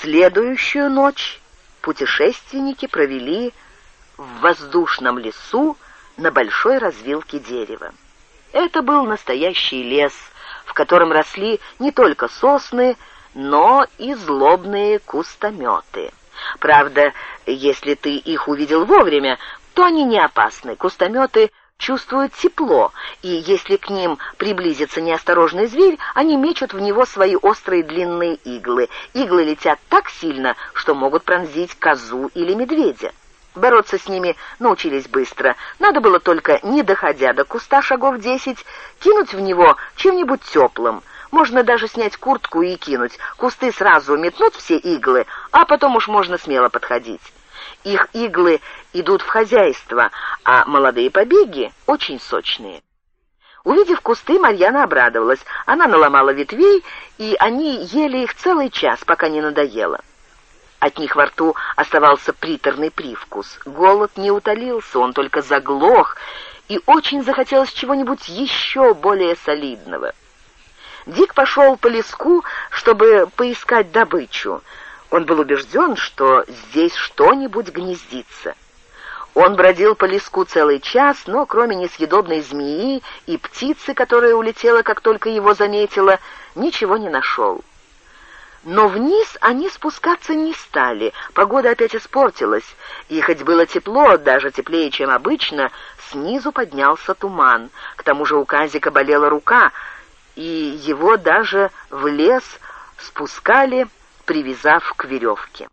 Следующую ночь путешественники провели в воздушном лесу на большой развилке дерева. Это был настоящий лес, в котором росли не только сосны, но и злобные кустометы. Правда, если ты их увидел вовремя, то они не опасны. Кустометы чувствуют тепло, и если к ним приблизится неосторожный зверь, они мечут в него свои острые длинные иглы. Иглы летят так сильно, что могут пронзить козу или медведя. Бороться с ними научились быстро. Надо было только, не доходя до куста шагов десять, кинуть в него чем-нибудь теплым. Можно даже снять куртку и кинуть. Кусты сразу метнут все иглы, а потом уж можно смело подходить. Их иглы идут в хозяйство, а молодые побеги очень сочные. Увидев кусты, Марьяна обрадовалась. Она наломала ветвей, и они ели их целый час, пока не надоело. От них во рту оставался приторный привкус. Голод не утолился, он только заглох, и очень захотелось чего-нибудь еще более солидного. Дик пошел по леску, чтобы поискать добычу. Он был убежден, что здесь что-нибудь гнездится. Он бродил по леску целый час, но кроме несъедобной змеи и птицы, которая улетела, как только его заметила, ничего не нашел. Но вниз они спускаться не стали, погода опять испортилась, и хоть было тепло, даже теплее, чем обычно, снизу поднялся туман. К тому же у Казика болела рука, и его даже в лес спускали, привязав к веревке.